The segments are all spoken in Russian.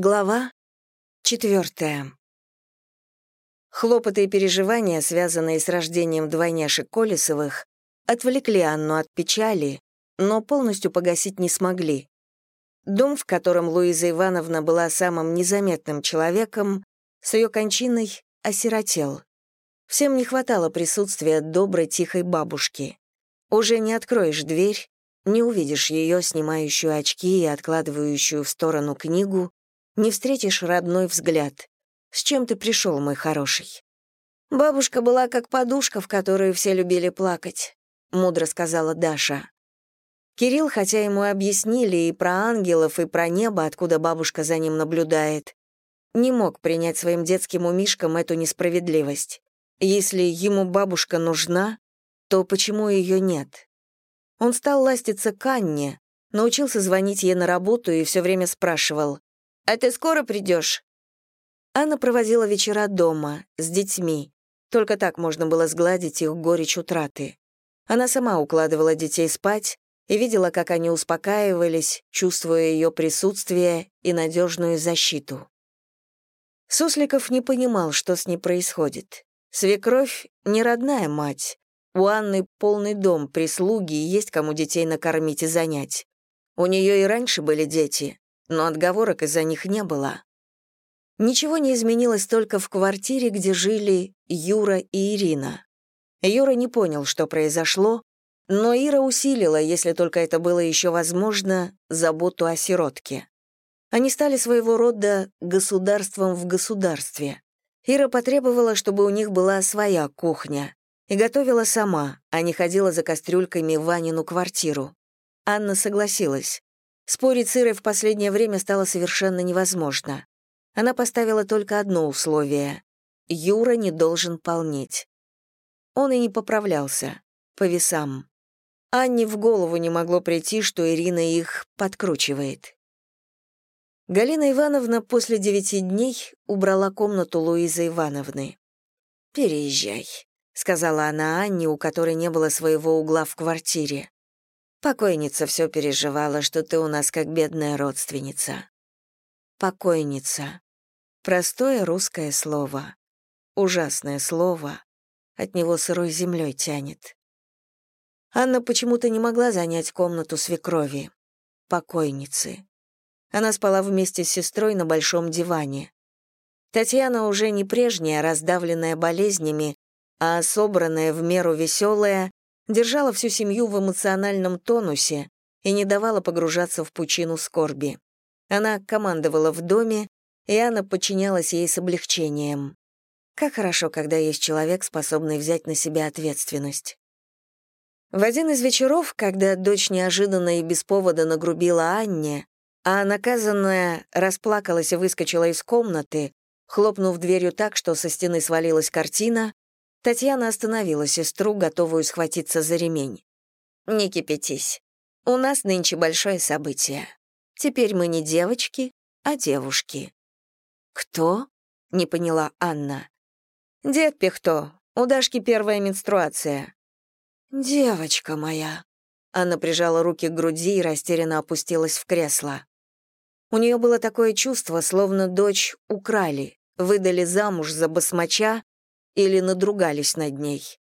Глава четвертая. Хлопоты и переживания, связанные с рождением двойняшек Колесовых, отвлекли Анну от печали, но полностью погасить не смогли. Дом, в котором Луиза Ивановна была самым незаметным человеком, с ее кончиной осиротел. Всем не хватало присутствия доброй тихой бабушки. Уже не откроешь дверь, не увидишь ее, снимающую очки и откладывающую в сторону книгу, не встретишь родной взгляд. С чем ты пришел, мой хороший? Бабушка была как подушка, в которую все любили плакать, мудро сказала Даша. Кирилл, хотя ему объяснили и про ангелов, и про небо, откуда бабушка за ним наблюдает, не мог принять своим детским умишкам эту несправедливость. Если ему бабушка нужна, то почему ее нет? Он стал ластиться к Анне, научился звонить ей на работу и все время спрашивал, «А ты скоро придешь?» Анна проводила вечера дома, с детьми. Только так можно было сгладить их горечь утраты. Она сама укладывала детей спать и видела, как они успокаивались, чувствуя ее присутствие и надежную защиту. Сусликов не понимал, что с ней происходит. Свекровь — не родная мать. У Анны полный дом, прислуги, и есть кому детей накормить и занять. У нее и раньше были дети, но отговорок из-за них не было. Ничего не изменилось только в квартире, где жили Юра и Ирина. Юра не понял, что произошло, но Ира усилила, если только это было еще возможно, заботу о сиротке. Они стали своего рода государством в государстве. Ира потребовала, чтобы у них была своя кухня, и готовила сама, а не ходила за кастрюльками в Ванину квартиру. Анна согласилась. Спорить с Ирой в последнее время стало совершенно невозможно. Она поставила только одно условие — Юра не должен полнеть. Он и не поправлялся. По весам. Анне в голову не могло прийти, что Ирина их подкручивает. Галина Ивановна после девяти дней убрала комнату Луизы Ивановны. «Переезжай», — сказала она Анне, у которой не было своего угла в квартире. Покойница все переживала, что ты у нас как бедная родственница. Покойница. Простое русское слово. Ужасное слово. От него сырой землей тянет. Анна почему-то не могла занять комнату свекрови. Покойницы. Она спала вместе с сестрой на большом диване. Татьяна уже не прежняя, раздавленная болезнями, а собранная в меру веселая, держала всю семью в эмоциональном тонусе и не давала погружаться в пучину скорби. Она командовала в доме, и Анна подчинялась ей с облегчением. Как хорошо, когда есть человек, способный взять на себя ответственность. В один из вечеров, когда дочь неожиданно и без повода нагрубила Анне, а наказанная расплакалась и выскочила из комнаты, хлопнув дверью так, что со стены свалилась картина, Татьяна остановила сестру, готовую схватиться за ремень. «Не кипятись. У нас нынче большое событие. Теперь мы не девочки, а девушки». «Кто?» — не поняла Анна. «Дед Пихто. У Дашки первая менструация». «Девочка моя». Анна прижала руки к груди и растерянно опустилась в кресло. У нее было такое чувство, словно дочь украли, выдали замуж за басмача или надругались над ней.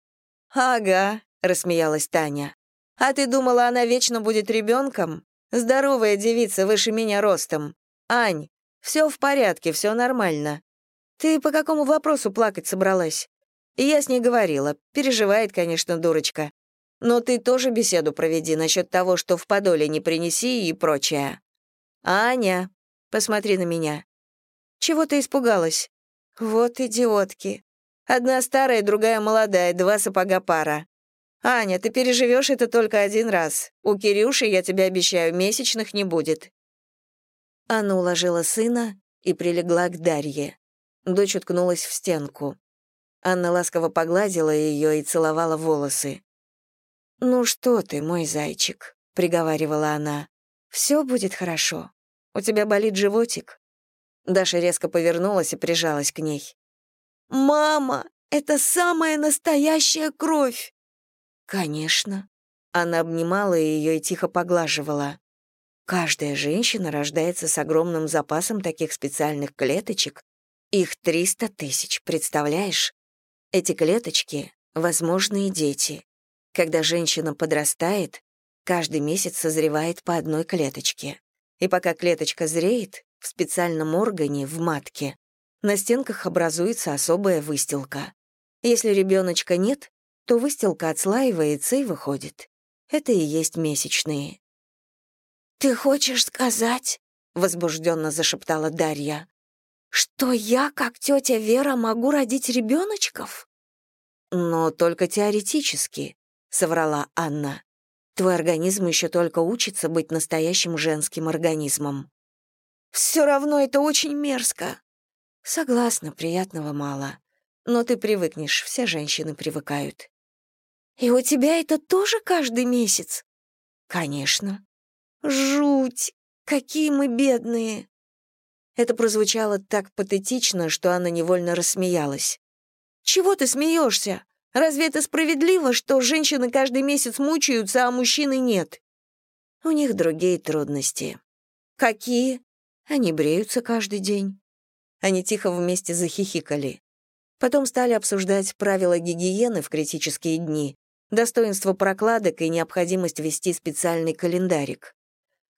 «Ага», — рассмеялась Таня. «А ты думала, она вечно будет ребенком? Здоровая девица, выше меня ростом. Ань, все в порядке, все нормально. Ты по какому вопросу плакать собралась?» Я с ней говорила. Переживает, конечно, дурочка. Но ты тоже беседу проведи насчет того, что в подоле не принеси и прочее. Аня, посмотри на меня. Чего ты испугалась? Вот идиотки. Одна старая, другая молодая, два сапога пара. Аня, ты переживешь это только один раз. У Кирюши, я тебе обещаю, месячных не будет». Анна уложила сына и прилегла к Дарье. Дочь уткнулась в стенку. Анна ласково погладила ее и целовала волосы. «Ну что ты, мой зайчик», — приговаривала она. «Все будет хорошо. У тебя болит животик?» Даша резко повернулась и прижалась к ней. «Мама, это самая настоящая кровь!» «Конечно». Она обнимала ее и тихо поглаживала. Каждая женщина рождается с огромным запасом таких специальных клеточек. Их 300 тысяч, представляешь? Эти клеточки — возможные дети. Когда женщина подрастает, каждый месяц созревает по одной клеточке. И пока клеточка зреет, в специальном органе, в матке, на стенках образуется особая выстилка. Если ребеночка нет, то выстилка отслаивается и выходит. Это и есть месячные. «Ты хочешь сказать?» — возбужденно зашептала Дарья. «Что я, как тетя Вера, могу родить ребеночков?» «Но только теоретически», — соврала Анна. «Твой организм еще только учится быть настоящим женским организмом». «Все равно это очень мерзко». «Согласна, приятного мало. Но ты привыкнешь, все женщины привыкают». «И у тебя это тоже каждый месяц?» «Конечно». «Жуть! Какие мы бедные!» Это прозвучало так патетично, что она невольно рассмеялась. «Чего ты смеешься? Разве это справедливо, что женщины каждый месяц мучаются, а мужчины нет?» У них другие трудности. «Какие?» Они бреются каждый день. Они тихо вместе захихикали. Потом стали обсуждать правила гигиены в критические дни, достоинство прокладок и необходимость вести специальный календарик.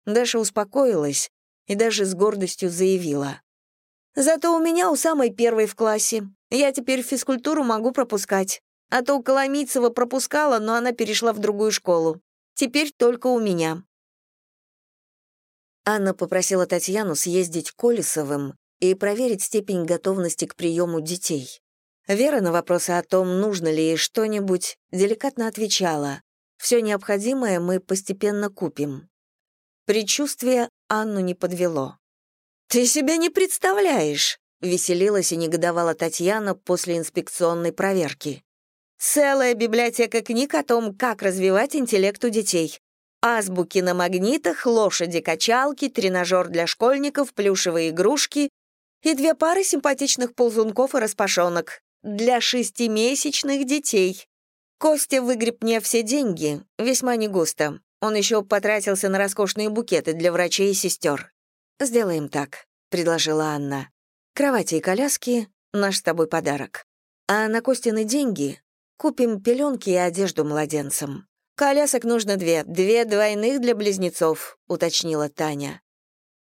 Даша успокоилась и даже с гордостью заявила. «Зато у меня у самой первой в классе. Я теперь физкультуру могу пропускать. А то у Коломийцева пропускала, но она перешла в другую школу. Теперь только у меня». Анна попросила Татьяну съездить к Колесовым и проверить степень готовности к приему детей. Вера на вопросы о том, нужно ли ей что-нибудь, деликатно отвечала. «Все необходимое мы постепенно купим». Предчувствие Анну не подвело. «Ты себе не представляешь!» — веселилась и негодовала Татьяна после инспекционной проверки. «Целая библиотека книг о том, как развивать интеллект у детей. Азбуки на магнитах, лошади-качалки, тренажер для школьников, плюшевые игрушки и две пары симпатичных ползунков и распашонок для шестимесячных детей. Костя выгреб мне все деньги, весьма не густо. Он еще потратился на роскошные букеты для врачей и сестер. «Сделаем так», — предложила Анна. «Кровати и коляски — наш с тобой подарок. А на Костины деньги купим пеленки и одежду младенцам. Колясок нужно две, две двойных для близнецов», — уточнила Таня.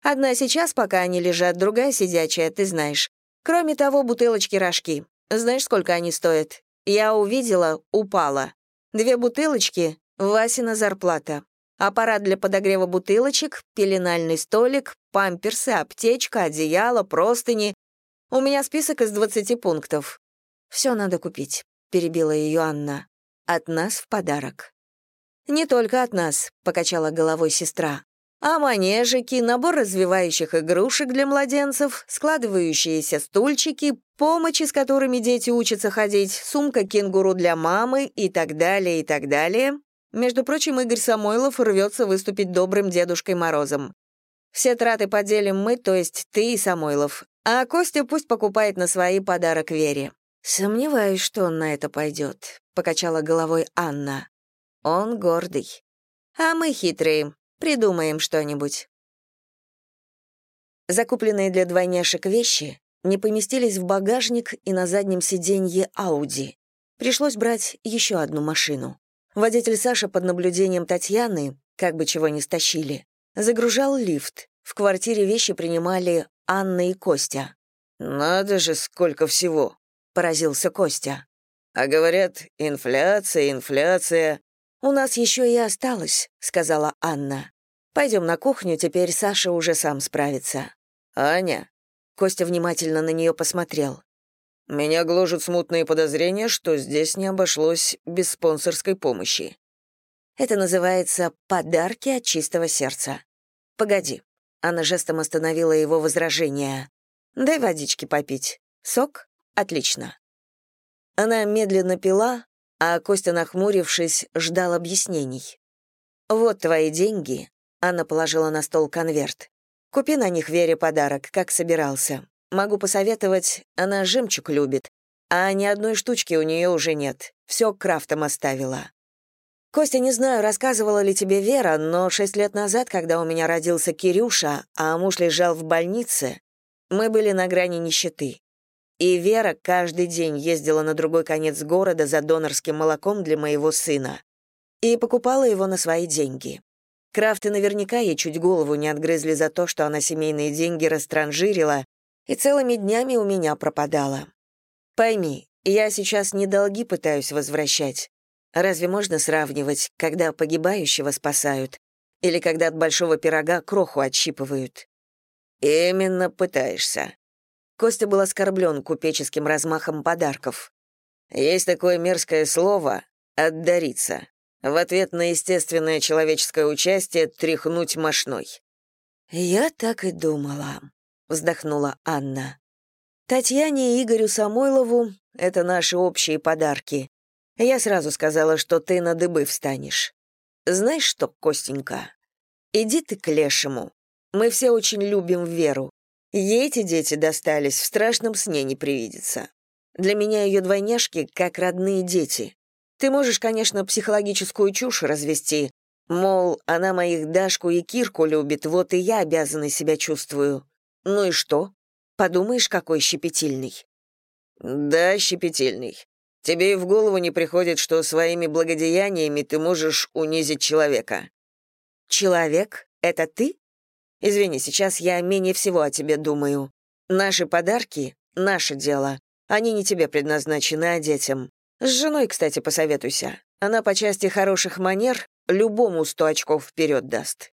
«Одна сейчас, пока они лежат, другая сидячая, ты знаешь. Кроме того, бутылочки-рожки. Знаешь, сколько они стоят? Я увидела, упала. Две бутылочки — Васина зарплата. Аппарат для подогрева бутылочек, пеленальный столик, памперсы, аптечка, одеяло, простыни. У меня список из 20 пунктов. Все надо купить», — перебила ее Анна. «От нас в подарок». «Не только от нас», — покачала головой сестра а манежики, набор развивающих игрушек для младенцев, складывающиеся стульчики, помощи, с которыми дети учатся ходить, сумка кенгуру для мамы и так далее, и так далее. Между прочим, Игорь Самойлов рвется выступить добрым Дедушкой Морозом. Все траты поделим мы, то есть ты и Самойлов, а Костя пусть покупает на свои подарок Вере. «Сомневаюсь, что он на это пойдет», — покачала головой Анна. «Он гордый. А мы хитрые, Придумаем что-нибудь». Закупленные для двойняшек вещи не поместились в багажник и на заднем сиденье Ауди. Пришлось брать еще одну машину. Водитель Саша под наблюдением Татьяны, как бы чего ни стащили, загружал лифт. В квартире вещи принимали Анна и Костя. «Надо же, сколько всего!» — поразился Костя. «А говорят, инфляция, инфляция. «У нас еще и осталось», — сказала Анна. «Пойдем на кухню, теперь Саша уже сам справится». «Аня?» Костя внимательно на нее посмотрел. «Меня гложут смутные подозрения, что здесь не обошлось без спонсорской помощи». «Это называется «подарки от чистого сердца». Погоди». Анна жестом остановила его возражение. «Дай водички попить. Сок? Отлично». Она медленно пила, а Костя, нахмурившись, ждал объяснений. «Вот твои деньги», — Анна положила на стол конверт. «Купи на них Вере подарок, как собирался. Могу посоветовать, она жемчуг любит, а ни одной штучки у нее уже нет. Все крафтом оставила». Костя, не знаю, рассказывала ли тебе Вера, но шесть лет назад, когда у меня родился Кирюша, а муж лежал в больнице, мы были на грани нищеты. И Вера каждый день ездила на другой конец города за донорским молоком для моего сына и покупала его на свои деньги. Крафты наверняка ей чуть голову не отгрызли за то, что она семейные деньги растранжирила и целыми днями у меня пропадала. Пойми, я сейчас не долги пытаюсь возвращать, Разве можно сравнивать, когда погибающего спасают или когда от большого пирога кроху отщипывают? Именно пытаешься. Костя был оскорблен купеческим размахом подарков. Есть такое мерзкое слово «отдариться». В ответ на естественное человеческое участие тряхнуть мошной. «Я так и думала», — вздохнула Анна. «Татьяне и Игорю Самойлову — это наши общие подарки. Я сразу сказала, что ты на дыбы встанешь. Знаешь что, Костенька, иди ты к лешему. Мы все очень любим Веру. Ей эти дети достались, в страшном сне не привидится. Для меня ее двойняшки как родные дети. Ты можешь, конечно, психологическую чушь развести, мол, она моих Дашку и Кирку любит, вот и я обязана себя чувствую. Ну и что? Подумаешь, какой щепетильный. Да, щепетильный. Тебе и в голову не приходит, что своими благодеяниями ты можешь унизить человека. Человек — это ты? Извини, сейчас я менее всего о тебе думаю. Наши подарки — наше дело. Они не тебе предназначены, а детям. С женой, кстати, посоветуйся. Она по части хороших манер любому сто очков вперед даст.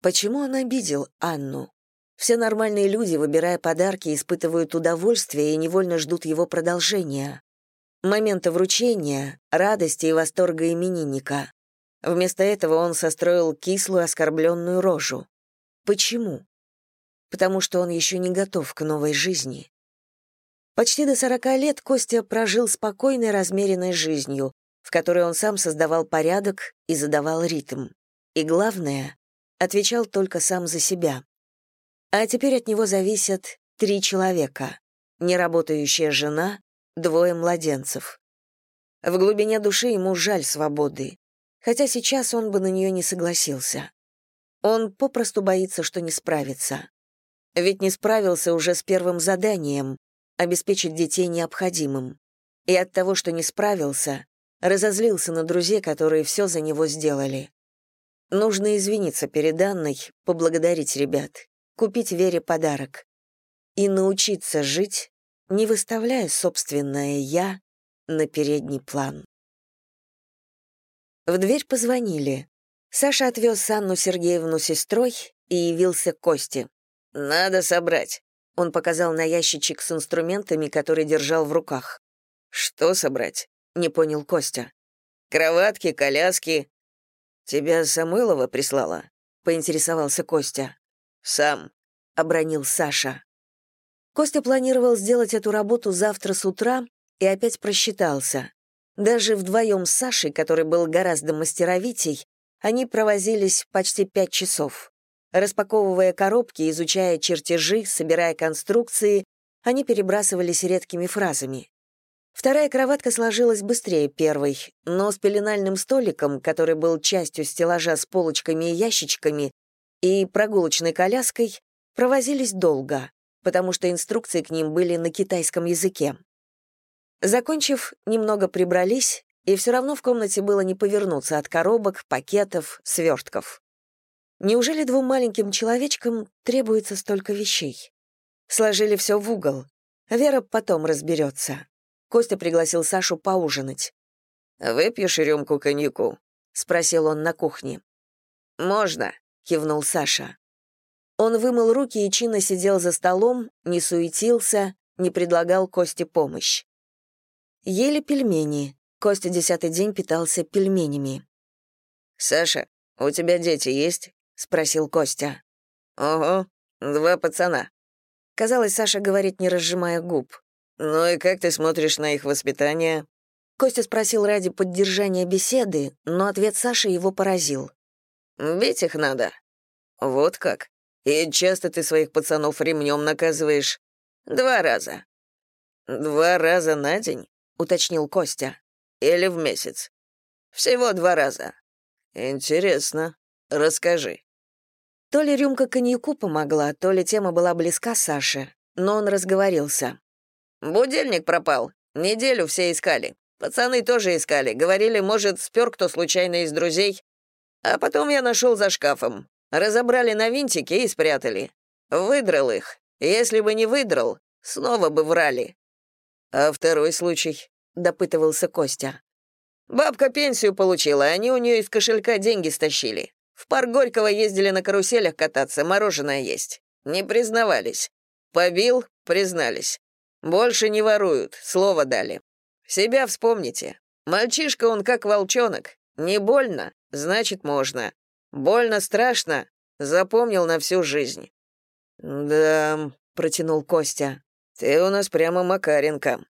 Почему он обидел Анну? Все нормальные люди, выбирая подарки, испытывают удовольствие и невольно ждут его продолжения момента вручения, радости и восторга именинника. Вместо этого он состроил кислую оскорбленную рожу. Почему? Потому что он еще не готов к новой жизни. Почти до сорока лет Костя прожил спокойной, размеренной жизнью, в которой он сам создавал порядок и задавал ритм. И главное, отвечал только сам за себя. А теперь от него зависят три человека — неработающая жена, двое младенцев. В глубине души ему жаль свободы, хотя сейчас он бы на нее не согласился. Он попросту боится, что не справится. Ведь не справился уже с первым заданием — обеспечить детей необходимым. И от того, что не справился, разозлился на друзей, которые все за него сделали. Нужно извиниться перед Анной, поблагодарить ребят, купить Вере подарок и научиться жить не выставляя собственное «я» на передний план. В дверь позвонили. Саша отвез Анну Сергеевну сестрой и явился к Косте. «Надо собрать». Он показал на ящичек с инструментами, который держал в руках. «Что собрать?» — не понял Костя. «Кроватки, коляски». «Тебя Самойлова прислала?» — поинтересовался Костя. «Сам», — обронил Саша. Костя планировал сделать эту работу завтра с утра и опять просчитался. Даже вдвоем с Сашей, который был гораздо мастеровитей, они провозились почти пять часов. Распаковывая коробки, изучая чертежи, собирая конструкции, они перебрасывались редкими фразами. Вторая кроватка сложилась быстрее первой, но с пеленальным столиком, который был частью стеллажа с полочками и ящичками, и прогулочной коляской, провозились долго потому что инструкции к ним были на китайском языке. Закончив, немного прибрались, и все равно в комнате было не повернуться от коробок, пакетов, свертков. Неужели двум маленьким человечкам требуется столько вещей? Сложили все в угол. Вера потом разберется. Костя пригласил Сашу поужинать. «Выпьешь рюмку коньяку?» — спросил он на кухне. «Можно», — кивнул Саша. Он вымыл руки и чинно сидел за столом, не суетился, не предлагал Косте помощь. Ели пельмени. Костя десятый день питался пельменями. «Саша, у тебя дети есть?» — спросил Костя. «Ого, два пацана». Казалось, Саша говорит, не разжимая губ. «Ну и как ты смотришь на их воспитание?» Костя спросил ради поддержания беседы, но ответ Саши его поразил. «Бить их надо». «Вот как?» И часто ты своих пацанов ремнем наказываешь? Два раза. Два раза на день? Уточнил Костя. Или в месяц? Всего два раза». «Интересно. Расскажи». То ли рюмка коньяку помогла, то ли тема была близка Саше, но он разговорился. «Будильник пропал. Неделю все искали. Пацаны тоже искали. Говорили, может, спер кто случайно из друзей. А потом я нашел за шкафом. Разобрали на винтики и спрятали. Выдрал их. Если бы не выдрал, снова бы врали. А второй случай, допытывался Костя. Бабка пенсию получила, они у нее из кошелька деньги стащили. В парк Горького ездили на каруселях кататься, мороженое есть. Не признавались. Побил, признались. Больше не воруют, слово дали. Себя вспомните. Мальчишка он как волчонок. Не больно, значит, можно. Больно страшно, запомнил на всю жизнь. «Да», — протянул Костя, — «ты у нас прямо Макаренко.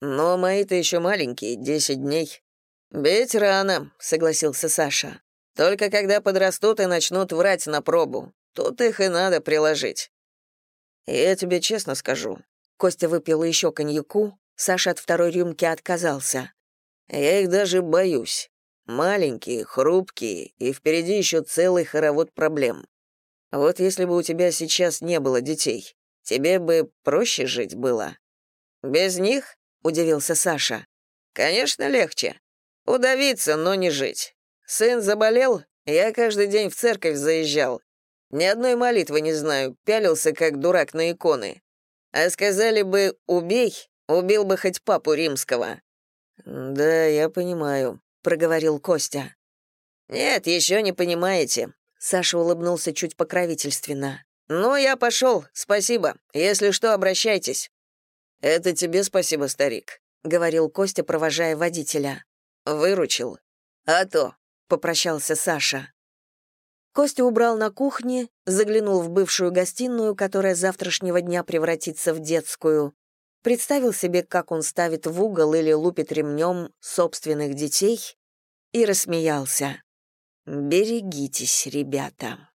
Но мои-то еще маленькие, десять дней». «Бить рано», — согласился Саша. «Только когда подрастут и начнут врать на пробу, тут их и надо приложить». «Я тебе честно скажу». Костя выпил еще коньяку, Саша от второй рюмки отказался. «Я их даже боюсь. Маленькие, хрупкие, и впереди еще целый хоровод проблем. Вот если бы у тебя сейчас не было детей, тебе бы проще жить было. Без них? удивился Саша. Конечно, легче. Удавиться, но не жить. Сын заболел, я каждый день в церковь заезжал. Ни одной молитвы не знаю, пялился как дурак на иконы. А сказали бы «убей», убил бы хоть папу римского. «Да, я понимаю», — проговорил Костя. «Нет, еще не понимаете. Саша улыбнулся чуть покровительственно. «Ну, я пошел, спасибо. Если что, обращайтесь». «Это тебе спасибо, старик», — говорил Костя, провожая водителя. «Выручил». «А то», — попрощался Саша. Костя убрал на кухне, заглянул в бывшую гостиную, которая завтрашнего дня превратится в детскую, представил себе, как он ставит в угол или лупит ремнем собственных детей, и рассмеялся. Берегитесь, ребята.